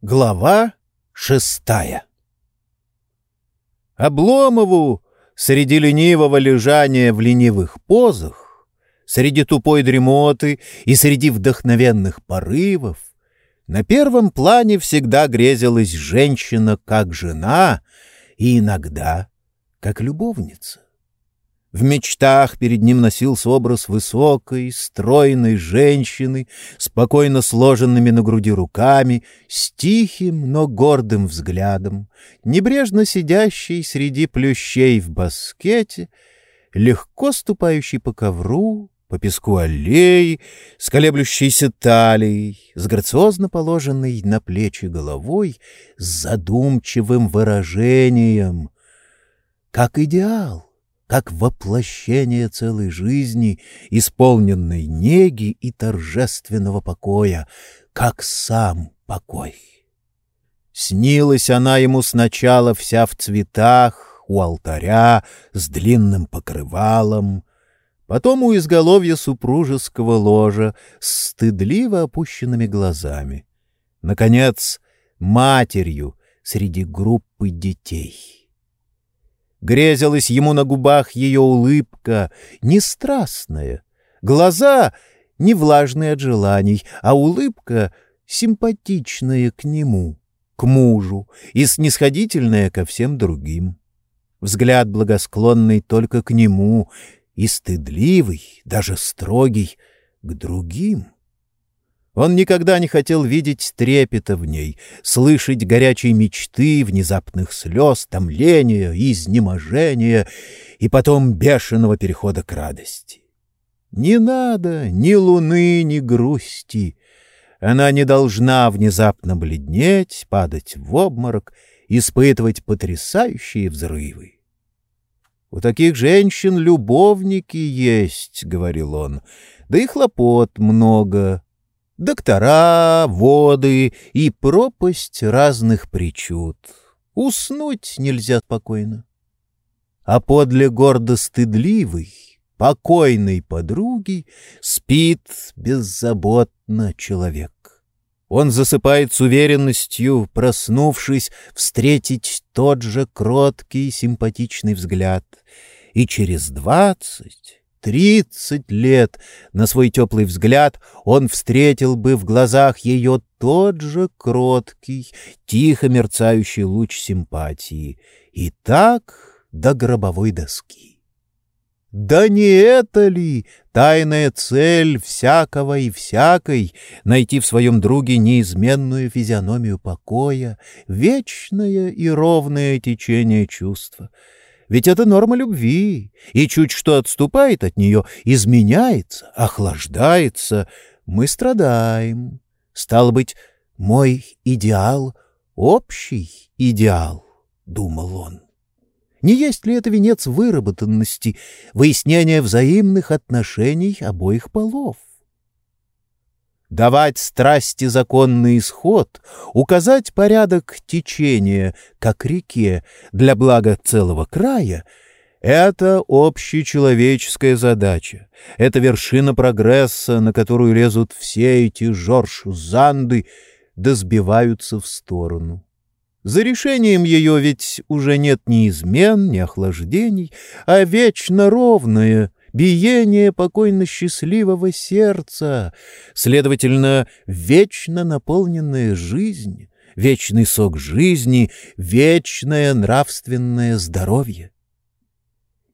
Глава шестая Обломову среди ленивого лежания в ленивых позах, среди тупой дремоты и среди вдохновенных порывов, на первом плане всегда грезилась женщина как жена и иногда как любовница. В мечтах перед ним носился образ высокой, стройной женщины, спокойно сложенными на груди руками, с тихим, но гордым взглядом, небрежно сидящей среди плющей в баскете, легко ступающей по ковру, по песку аллеи, с колеблющейся талией, с грациозно положенной на плечи головой, с задумчивым выражением, как идеал как воплощение целой жизни, исполненной неги и торжественного покоя, как сам покой. Снилась она ему сначала вся в цветах, у алтаря, с длинным покрывалом, потом у изголовья супружеского ложа с стыдливо опущенными глазами, наконец, матерью среди группы детей. Грезилась ему на губах ее улыбка, не страстная, глаза не влажные от желаний, а улыбка симпатичная к нему, к мужу и снисходительная ко всем другим. Взгляд благосклонный только к нему и стыдливый, даже строгий, к другим — он никогда не хотел видеть трепета в ней, слышать горячей мечты, внезапных слез, томления, изнеможения и потом бешеного перехода к радости. Не надо ни луны, ни грусти. Она не должна внезапно бледнеть, падать в обморок, испытывать потрясающие взрывы. «У таких женщин любовники есть», — говорил он, — «да и хлопот много» доктора, воды и пропасть разных причуд. Уснуть нельзя спокойно. А подле гордо стыдливый, покойной подруги спит беззаботно человек. Он засыпает с уверенностью, проснувшись, встретить тот же кроткий симпатичный взгляд. И через двадцать, тридцать лет на свой теплый взгляд он встретил бы в глазах ее тот же кроткий, тихо мерцающий луч симпатии. И так до гробовой доски. Да не это ли тайная цель всякого и всякой — найти в своем друге неизменную физиономию покоя, вечное и ровное течение чувства — ведь это норма любви, и чуть что отступает от нее, изменяется, охлаждается. Мы страдаем. Стало быть, мой идеал — общий идеал, — думал он. Не есть ли это венец выработанности, выяснения взаимных отношений обоих полов? Давать страсти законный исход, указать порядок течения, как реке, для блага целого края — это общечеловеческая задача, это вершина прогресса, на которую лезут все эти Жорж-Занды, да сбиваются в сторону. За решением ее ведь уже нет ни измен, ни охлаждений, а вечно ровное — биение покойно счастливого сердца, следовательно, вечно наполненная жизнь, вечный сок жизни, вечное нравственное здоровье.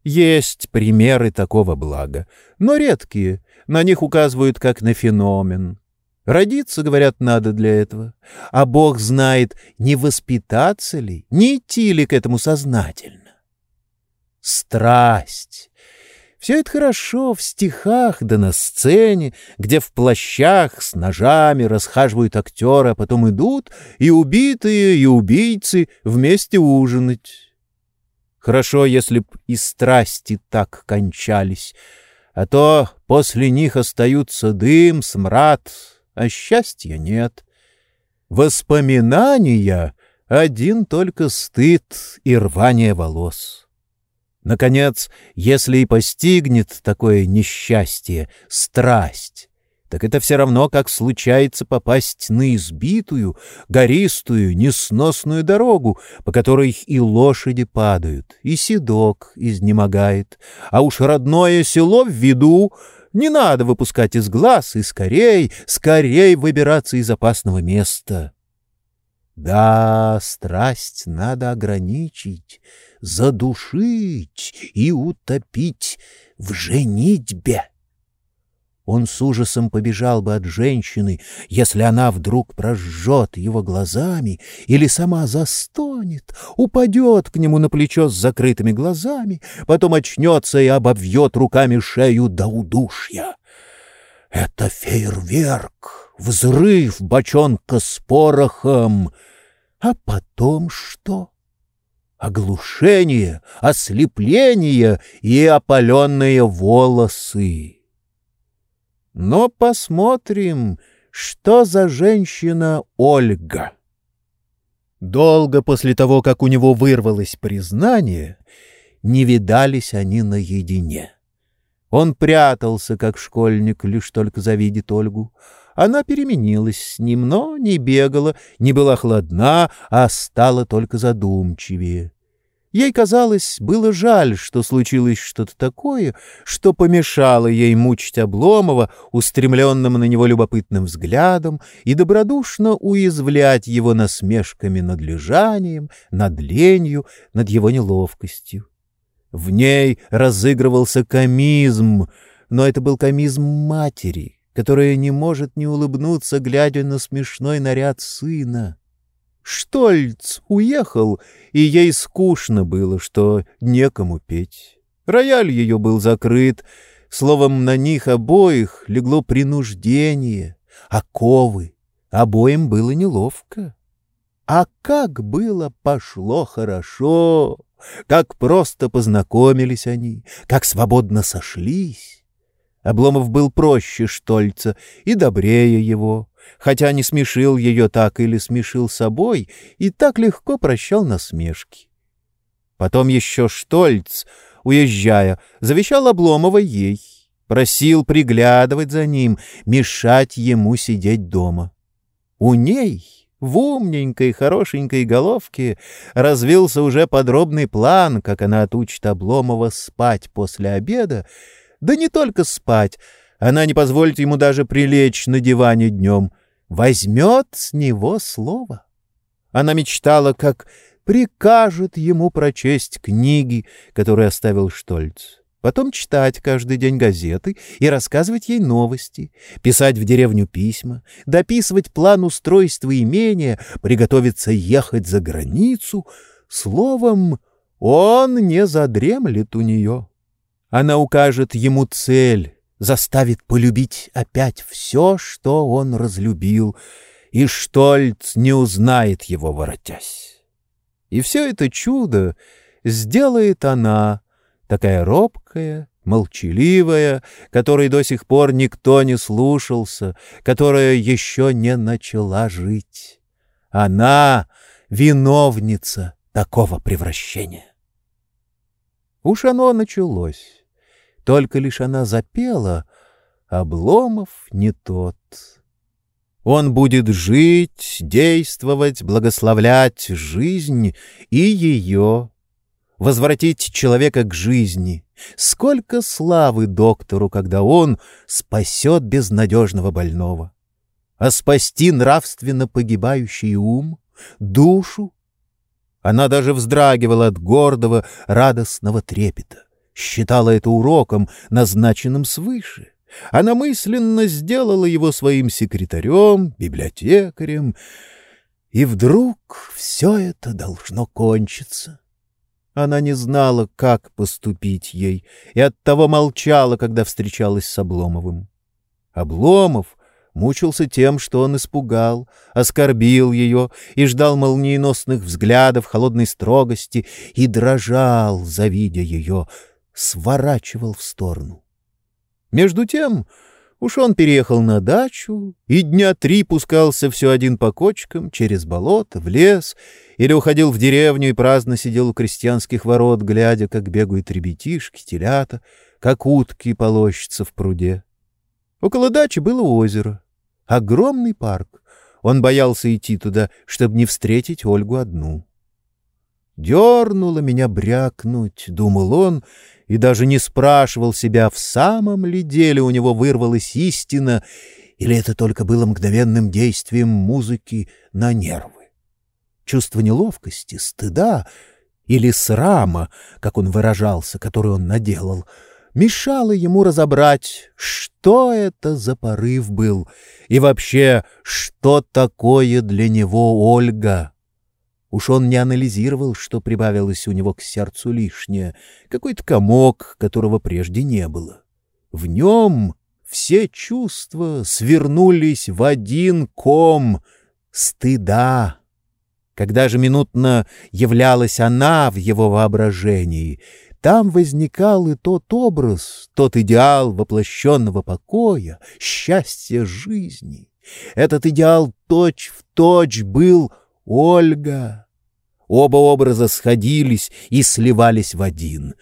Есть примеры такого блага, но редкие, на них указывают как на феномен. Родиться, говорят, надо для этого, а Бог знает, не воспитаться ли, не идти ли к этому сознательно. Страсть все это хорошо в стихах да на сцене, где в плащах с ножами расхаживают актеры, а потом идут и убитые, и убийцы вместе ужинать. Хорошо, если б и страсти так кончались, а то после них остаются дым, смрад, а счастья нет. Воспоминания — один только стыд и рвание волос. Наконец, если и постигнет такое несчастье, страсть, так это все равно, как случается попасть на избитую, гористую, несносную дорогу, по которой и лошади падают, и седок изнемогает, а уж родное село в виду, не надо выпускать из глаз и скорей, скорей выбираться из опасного места. Да, страсть надо ограничить, задушить и утопить в женитьбе. Он с ужасом побежал бы от женщины, если она вдруг прожжет его глазами или сама застонет, упадет к нему на плечо с закрытыми глазами, потом очнется и обовьет руками шею до удушья. Это фейерверк, взрыв бочонка с порохом. А потом что? Оглушение, ослепление и опаленные волосы. Но посмотрим, что за женщина Ольга. Долго после того, как у него вырвалось признание, не видались они наедине. Он прятался, как школьник, лишь только завидит Ольгу. Она переменилась с ним, но не бегала, не была хладна, а стала только задумчивее. Ей казалось, было жаль, что случилось что-то такое, что помешало ей мучить Обломова устремленным на него любопытным взглядом и добродушно уязвлять его насмешками над лежанием, над ленью, над его неловкостью. В ней разыгрывался комизм, но это был комизм матери, которая не может не улыбнуться, глядя на смешной наряд сына. Штольц уехал, и ей скучно было, что некому петь. Рояль ее был закрыт, словом, на них обоих легло принуждение, оковы, обоим было неловко. А как было пошло хорошо, как просто познакомились они, как свободно сошлись. Обломов был проще Штольца и добрее его хотя не смешил ее так или смешил собой, и так легко прощал насмешки. Потом еще Штольц, уезжая, завещал Обломова ей, просил приглядывать за ним, мешать ему сидеть дома. У ней, в умненькой, хорошенькой головке, развился уже подробный план, как она отучит Обломова спать после обеда, да не только спать, она не позволит ему даже прилечь на диване днем. Возьмет с него слово. Она мечтала, как прикажет ему прочесть книги, которые оставил Штольц. Потом читать каждый день газеты и рассказывать ей новости, писать в деревню письма, дописывать план устройства имения, приготовиться ехать за границу. Словом, он не задремлет у нее. Она укажет ему цель, заставит полюбить опять все, что он разлюбил, и Штольц не узнает его, воротясь. И все это чудо сделает она, такая робкая, молчаливая, которой до сих пор никто не слушался, которая еще не начала жить. Она — виновница такого превращения. Уж оно началось. Только лишь она запела, Обломов не тот. Он будет жить, действовать, благословлять жизнь и ее, возвратить человека к жизни. Сколько славы доктору, когда он спасет безнадежного больного. А спасти нравственно погибающий ум, душу? Она даже вздрагивала от гордого, радостного трепета считала это уроком, назначенным свыше. Она мысленно сделала его своим секретарем, библиотекарем, и вдруг все это должно кончиться. Она не знала, как поступить ей, и оттого молчала, когда встречалась с Обломовым. Обломов мучился тем, что он испугал, оскорбил ее и ждал молниеносных взглядов, холодной строгости, и дрожал, завидя ее, сворачивал в сторону. Между тем уж он переехал на дачу и дня три пускался все один по кочкам через болото, в лес, или уходил в деревню и праздно сидел у крестьянских ворот, глядя, как бегают ребятишки, телята, как утки полощутся в пруде. Около дачи было озеро. Огромный парк. Он боялся идти туда, чтобы не встретить Ольгу одну. Дернуло меня брякнуть, — думал он, и даже не спрашивал себя, в самом ли деле у него вырвалась истина, или это только было мгновенным действием музыки на нервы. Чувство неловкости, стыда или срама, как он выражался, который он наделал, мешало ему разобрать, что это за порыв был и вообще, что такое для него Ольга. Уж он не анализировал, что прибавилось у него к сердцу лишнее, какой-то комок, которого прежде не было. В нем все чувства свернулись в один ком стыда. Когда же минутно являлась она в его воображении, там возникал и тот образ, тот идеал воплощенного покоя, счастья жизни. Этот идеал точь-в-точь точь был Ольга. Оба образа сходились и сливались в один.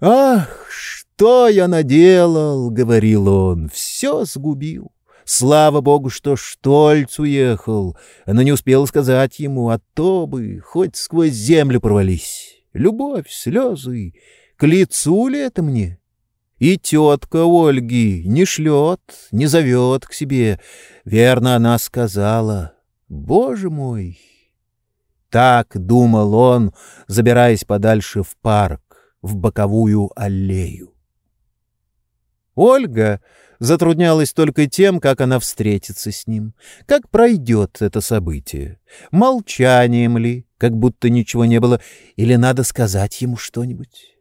«Ах, что я наделал!» — говорил он. «Все сгубил. Слава богу, что Штольц уехал. Она не успела сказать ему, а то бы хоть сквозь землю провались. Любовь, слезы. К лицу ли это мне?» И тетка Ольги не шлет, не зовет к себе. Верно, она сказала. «Боже мой, так думал он, забираясь подальше в парк, в боковую аллею. Ольга затруднялась только тем, как она встретится с ним, как пройдет это событие. Молчанием ли, как будто ничего не было, или надо сказать ему что-нибудь?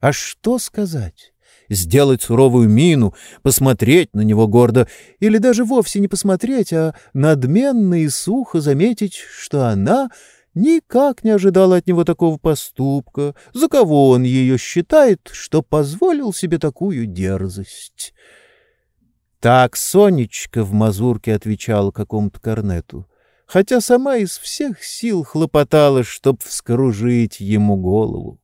А что сказать? Сделать суровую мину, посмотреть на него гордо, или даже вовсе не посмотреть, а надменно и сухо заметить, что она — никак не ожидала от него такого поступка, за кого он ее считает, что позволил себе такую дерзость. Так Сонечка в мазурке отвечала какому-то корнету, хотя сама из всех сил хлопотала, чтоб вскружить ему голову.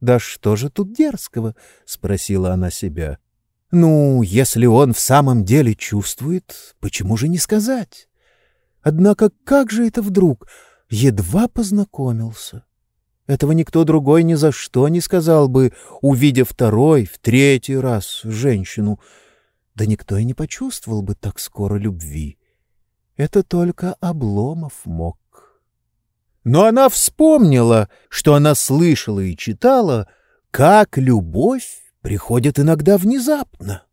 «Да что же тут дерзкого?» — спросила она себя. «Ну, если он в самом деле чувствует, почему же не сказать? Однако как же это вдруг?» Едва познакомился. Этого никто другой ни за что не сказал бы, увидев второй, в третий раз женщину. Да никто и не почувствовал бы так скоро любви. Это только Обломов мог. Но она вспомнила, что она слышала и читала, как любовь приходит иногда внезапно.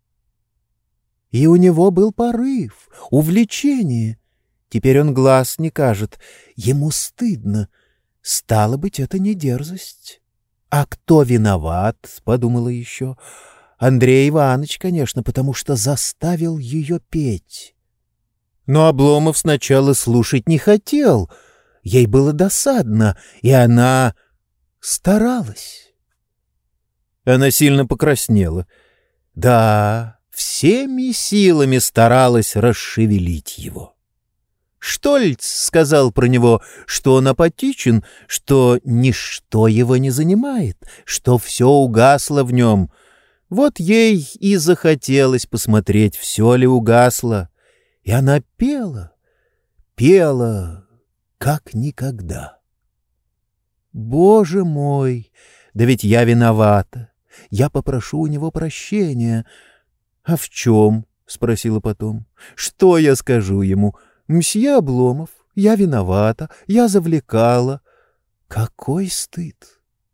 И у него был порыв, увлечение — Теперь он глаз не кажет. Ему стыдно. Стало быть, это не дерзость. А кто виноват, — подумала еще. Андрей Иванович, конечно, потому что заставил ее петь. Но Обломов сначала слушать не хотел. Ей было досадно, и она старалась. Она сильно покраснела. Да, всеми силами старалась расшевелить его. Штольц сказал про него, что он апатичен, что ничто его не занимает, что все угасло в нем. Вот ей и захотелось посмотреть, все ли угасло. И она пела, пела, как никогда. «Боже мой! Да ведь я виновата. Я попрошу у него прощения». «А в чем?» — спросила потом. «Что я скажу ему?» «Мсье Обломов, я виновата, я завлекала». «Какой стыд!»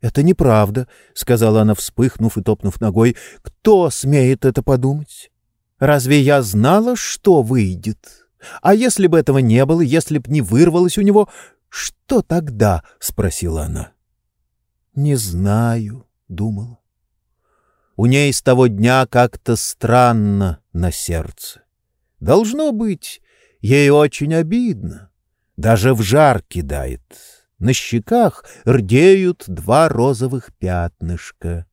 «Это неправда», — сказала она, вспыхнув и топнув ногой. «Кто смеет это подумать? Разве я знала, что выйдет? А если бы этого не было, если б не вырвалось у него, что тогда?» — спросила она. «Не знаю», — думала. У ней с того дня как-то странно на сердце. Должно быть, Ей очень обидно. Даже в жар кидает. На щеках рдеют два розовых пятнышка.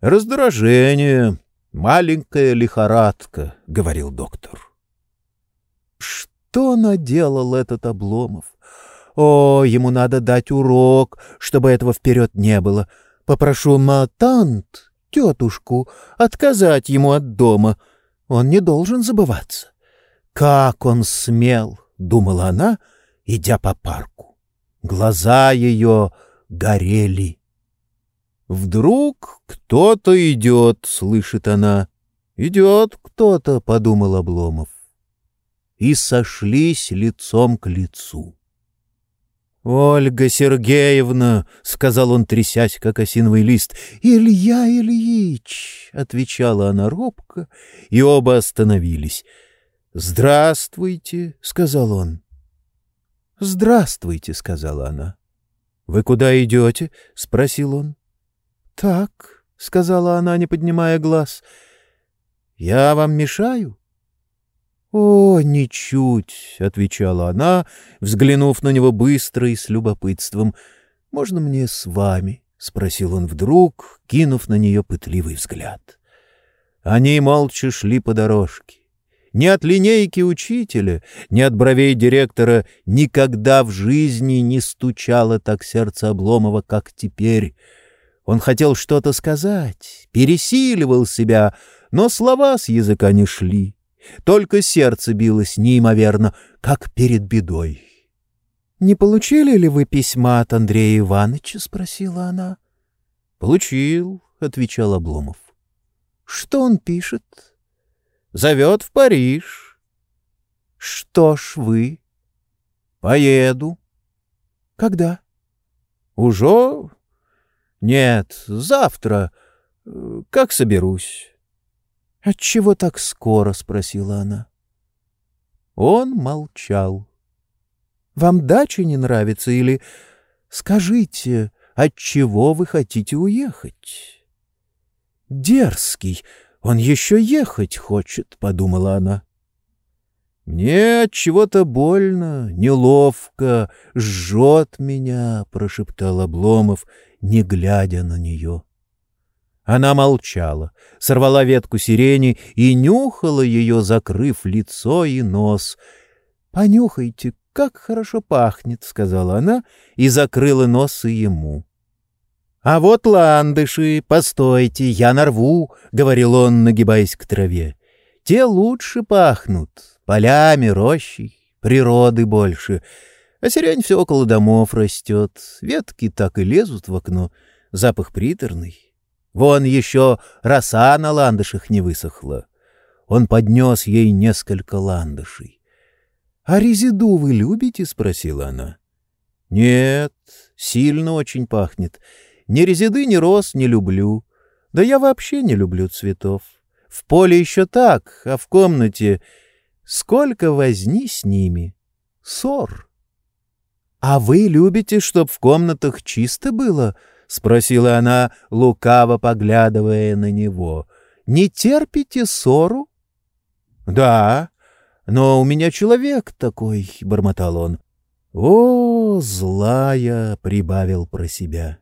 «Раздражение, маленькая лихорадка», — говорил доктор. Что наделал этот Обломов? О, ему надо дать урок, чтобы этого вперед не было. Попрошу матант тетушку, отказать ему от дома. Он не должен забываться. «Как он смел!» — думала она, идя по парку. Глаза ее горели. «Вдруг кто-то идет», — слышит она. «Идет кто-то», — подумал Обломов. И сошлись лицом к лицу. «Ольга Сергеевна», — сказал он, трясясь, как осиновый лист. «Илья Ильич», — отвечала она робко, и оба остановились. «Здравствуйте», — сказал он. «Здравствуйте», — сказала она. «Вы куда идете?» — спросил он. «Так», — сказала она, не поднимая глаз. «Я вам мешаю?» «О, ничуть!» — отвечала она, взглянув на него быстро и с любопытством. «Можно мне с вами?» — спросил он вдруг, кинув на нее пытливый взгляд. Они молча шли по дорожке. Ни от линейки учителя, ни от бровей директора никогда в жизни не стучало так сердце Обломова, как теперь. Он хотел что-то сказать, пересиливал себя, но слова с языка не шли. Только сердце билось неимоверно, как перед бедой. — Не получили ли вы письма от Андрея Ивановича? — спросила она. — Получил, — отвечал Обломов. — Что он пишет? — Зовет в Париж. — Что ж вы? — Поеду. — Когда? — Уже? — Нет, завтра, как соберусь. «Отчего так скоро?» — спросила она. Он молчал. «Вам дача не нравится или... Скажите, отчего вы хотите уехать?» «Дерзкий, он еще ехать хочет», — подумала она. «Мне от чего-то больно, неловко, жжет меня», — прошептал Обломов, не глядя на нее. Она молчала, сорвала ветку сирени и нюхала ее, закрыв лицо и нос. «Понюхайте, как хорошо пахнет», — сказала она и закрыла нос и ему. «А вот ландыши, постойте, я нарву», — говорил он, нагибаясь к траве. «Те лучше пахнут, полями, рощей, природы больше. А сирень все около домов растет, ветки так и лезут в окно, запах приторный, Вон еще роса на ландышах не высохла. Он поднес ей несколько ландышей. — А резиду вы любите? — спросила она. — Нет, сильно очень пахнет. Ни резиды, ни роз не люблю. Да я вообще не люблю цветов. В поле еще так, а в комнате сколько возни с ними. Ссор. — А вы любите, чтоб в комнатах чисто было? —— спросила она, лукаво поглядывая на него. — Не терпите ссору? — Да, но у меня человек такой, — бормотал он. — О, злая! — прибавил про себя. —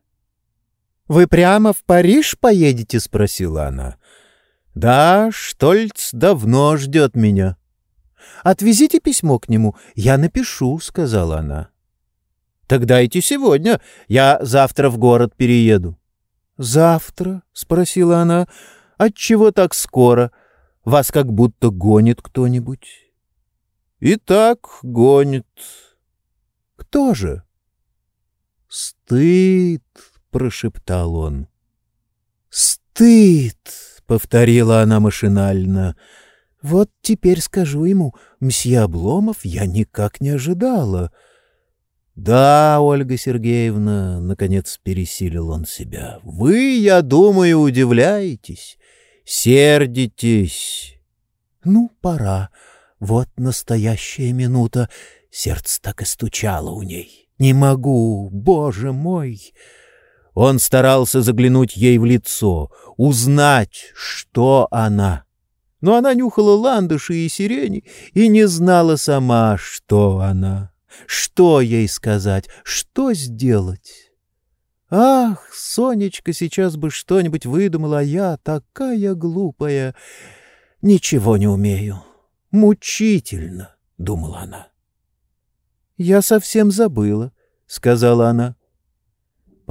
Вы прямо в Париж поедете? — спросила она. — Да, Штольц давно ждет меня. — Отвезите письмо к нему, я напишу, — сказала она. Так дайте сегодня. Я завтра в город перееду. Завтра? спросила она. Отчего так скоро? Вас как будто гонит кто-нибудь. И так гонит. Кто же? Стыд, прошептал он. Стыд, повторила она машинально. Вот теперь скажу ему, мсье Обломов, я никак не ожидала. «Да, Ольга Сергеевна», — наконец пересилил он себя, — «вы, я думаю, удивляетесь, сердитесь». «Ну, пора. Вот настоящая минута. Сердце так и стучало у ней. Не могу, боже мой!» Он старался заглянуть ей в лицо, узнать, что она. Но она нюхала ландыши и сирени и не знала сама, что она. Что ей сказать? Что сделать? Ах, Сонечка сейчас бы что-нибудь выдумала, а я такая глупая. Ничего не умею. Мучительно, — думала она. — Я совсем забыла, — сказала она.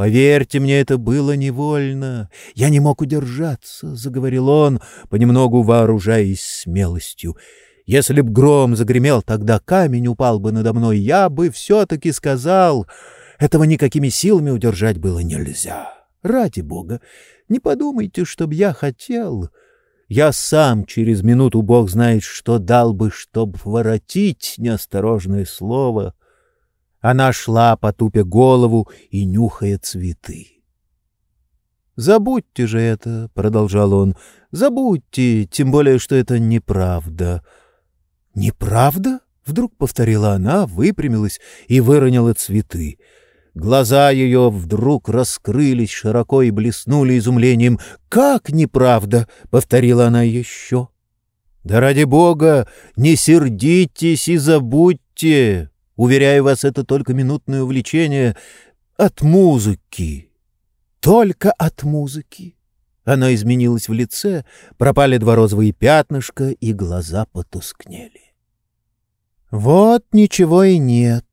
Поверьте мне, это было невольно. Я не мог удержаться, — заговорил он, понемногу вооружаясь смелостью. Если б гром загремел, тогда камень упал бы надо мной, я бы все-таки сказал, этого никакими силами удержать было нельзя. Ради бога, не подумайте, чтоб я хотел. Я сам через минуту, бог знает, что дал бы, чтоб воротить неосторожное слово. Она шла, потупя голову и нюхая цветы. «Забудьте же это», — продолжал он, — «забудьте, тем более, что это неправда». «Неправда?» — вдруг повторила она, выпрямилась и выронила цветы. Глаза ее вдруг раскрылись широко и блеснули изумлением. «Как неправда?» — повторила она еще. «Да ради бога, не сердитесь и забудьте! Уверяю вас, это только минутное увлечение от музыки. Только от музыки!» Она изменилась в лице, пропали два розовые пятнышка, и глаза потускнели. «Вот ничего и нет»,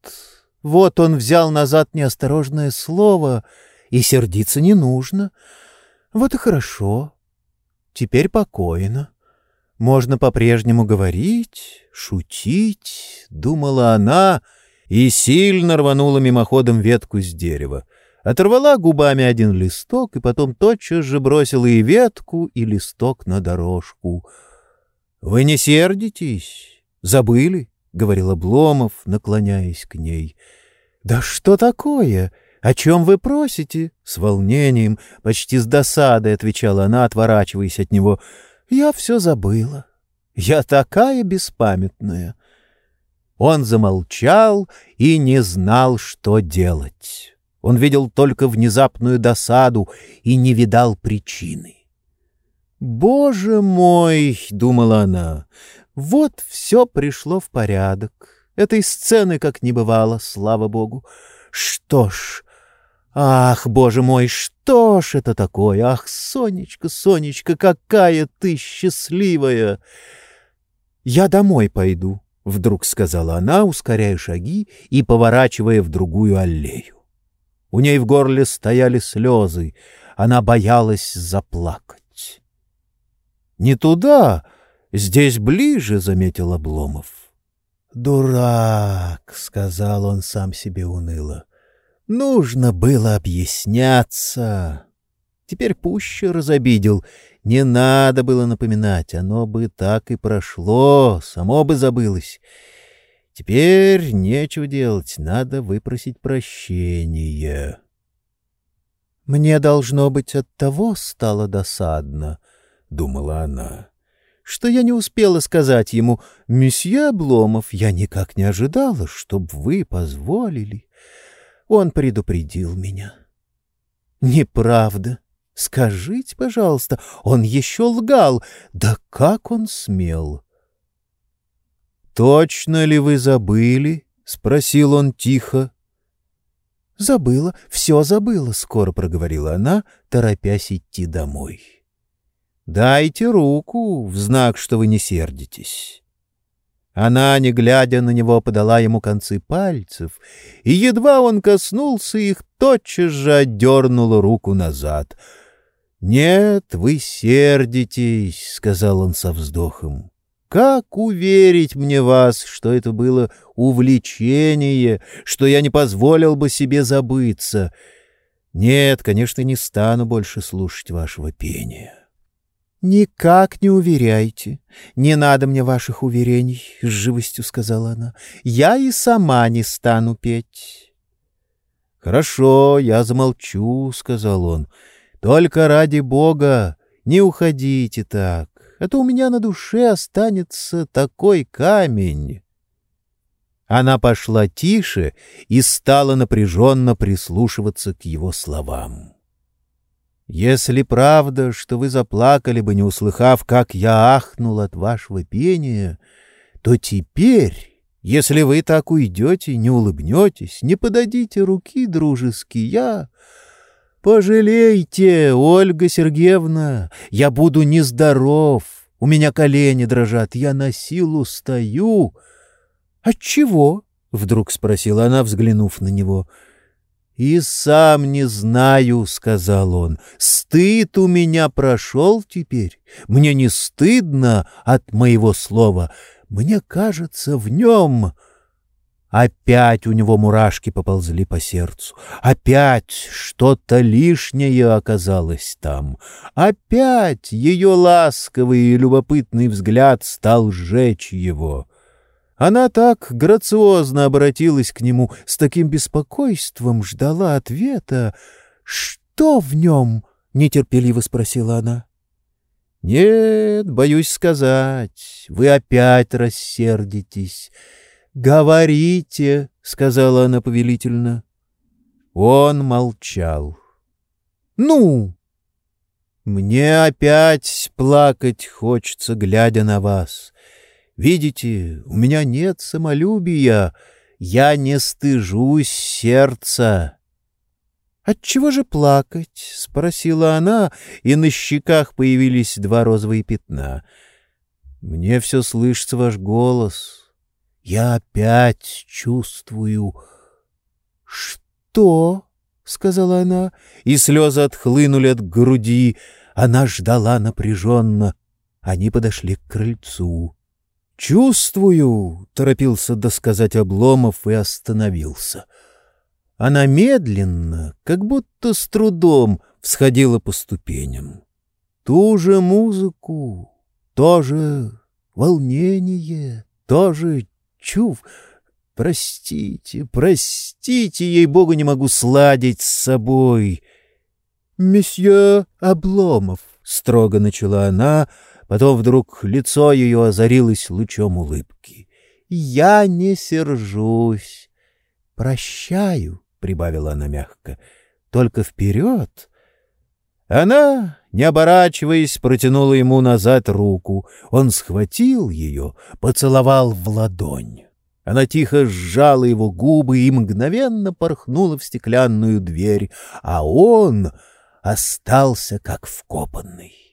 вот он взял назад неосторожное слово, и сердиться не нужно. Вот и хорошо. Теперь покойно. Можно по-прежнему говорить, шутить, — думала она, и сильно рванула мимоходом ветку с дерева. Оторвала губами один листок и потом тотчас же бросила и ветку, и листок на дорожку. — Вы не сердитесь? Забыли? — говорил Обломов, наклоняясь к ней. «Да что такое? О чем вы просите?» С волнением, почти с досадой отвечала она, отворачиваясь от него. «Я все забыла. Я такая беспамятная». Он замолчал и не знал, что делать. Он видел только внезапную досаду и не видал причины. «Боже мой!» — думала она. «Вот все пришло в порядок. Этой сцены как не бывало, слава богу. Что ж... Ах, боже мой, что ж это такое? Ах, Сонечка, Сонечка, какая ты счастливая! Я домой пойду, — вдруг сказала она, ускоряя шаги и поворачивая в другую аллею. У ней в горле стояли слезы, она боялась заплакать. — Не туда, здесь ближе, — заметил Обломов. «Дурак!» — сказал он сам себе уныло. «Нужно было объясняться!» Теперь пуще разобидел. Не надо было напоминать, оно бы так и прошло, само бы забылось. Теперь нечего делать, надо выпросить прощения. «Мне, должно быть, от того стало досадно», — думала она что я не успела сказать ему, «Месье Обломов, я никак не ожидала, чтоб вы позволили». Он предупредил меня. «Неправда. Скажите, пожалуйста, он еще лгал. Да как он смел?» «Точно ли вы забыли?» — спросил он тихо. «Забыла, все забыла», — скоро проговорила она, торопясь идти домой. Дайте руку в знак, что вы не сердитесь. Она, не глядя на него, подала ему концы пальцев, и едва он коснулся их, тотчас же отдернула руку назад. — Нет, вы сердитесь, — сказал он со вздохом. — Как уверить мне вас, что это было увлечение, что я не позволил бы себе забыться? Нет, конечно, не стану больше слушать вашего пения. «Никак не уверяйте. Не надо мне ваших уверений», — с живостью сказала она. «Я и сама не стану петь». «Хорошо, я замолчу», — сказал он. «Только ради Бога не уходите так, а то у меня на душе останется такой камень». Она пошла тише и стала напряженно прислушиваться к его словам. Если правда, что вы заплакали бы, не услыхав, как я ахнул от вашего пения, то теперь, если вы так уйдете, не улыбнетесь, не подадите руки дружески, я... Пожалейте, Ольга Сергеевна, я буду нездоров, у меня колени дрожат, я на силу стою. — Отчего? — вдруг спросила она, взглянув на него. — «И сам не знаю», — сказал он, — «стыд у меня прошел теперь. Мне не стыдно от моего слова. Мне кажется, в нем...» Опять у него мурашки поползли по сердцу. Опять что-то лишнее оказалось там. Опять ее ласковый и любопытный взгляд стал сжечь его. Она так грациозно обратилась к нему, с таким беспокойством ждала ответа. «Что в нем?» — нетерпеливо спросила она. «Нет, боюсь сказать, вы опять рассердитесь». «Говорите», — сказала она повелительно. Он молчал. «Ну?» «Мне опять плакать хочется, глядя на вас. Видите, у меня нет самолюбия, я не стыжусь сердца». «Отчего же плакать?» — спросила она, и на щеках появились два розовые пятна. «Мне все слышится ваш голос». Я опять чувствую... — Что? — сказала она, и слезы отхлынули от груди. Она ждала напряженно. Они подошли к крыльцу. «Чувствую!» — торопился досказать Обломов и остановился. Она медленно, как будто с трудом, всходила по ступеням. Ту же музыку, то же волнение, то же Чув, простите, простите, ей-богу, не могу сладить с собой. «Месье Обломов», — строго начала она, потом вдруг лицо ее озарилось лучом улыбки. «Я не сержусь. Прощаю», — прибавила она мягко, — «только вперед». Она, не оборачиваясь, протянула ему назад руку. Он схватил ее, поцеловал в ладонь. Она тихо сжала его губы и мгновенно порхнула в стеклянную дверь, а он остался как вкопанный.